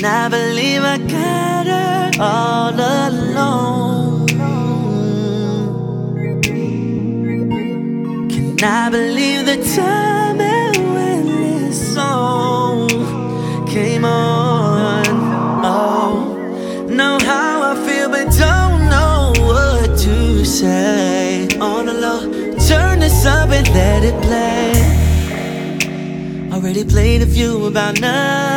Can I believe I got her all alone? Can I believe the time and when this song came on? Oh, know how I feel, but don't know what to say. On the low, turn this up and let it play. Already played a few about nothing,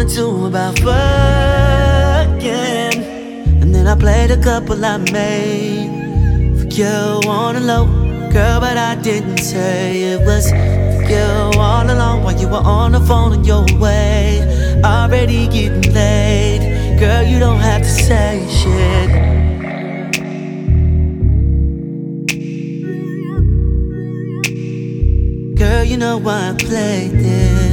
or two about fucking, and then I played a couple I made for you on the low, girl, but I didn't say it was for you all along while you were on the phone on your way, already getting late. Girl, you don't have to say shit. Girl, you know why I played this.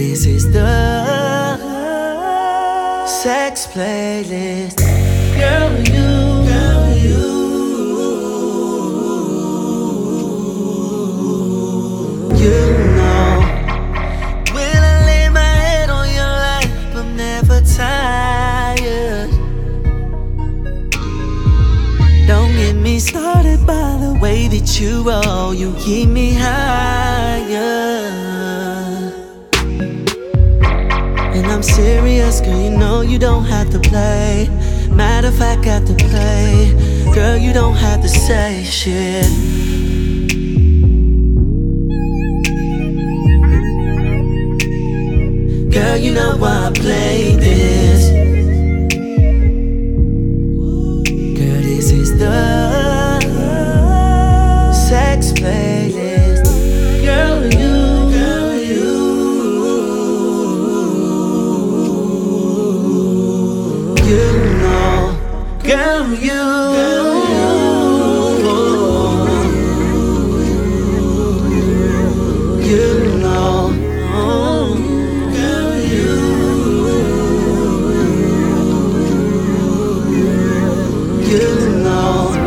This is the sex playlist. Girl, you, girl, you, you know. When I lay my head on your lap, I'm never tired. Don't get me started by the way that you roll. You keep me higher. I'm serious, girl. You know you don't have to play. Matter of fact, I got to play. Girl, you don't have to say shit. Girl, you know why I play this. You. You. Know. You. You know.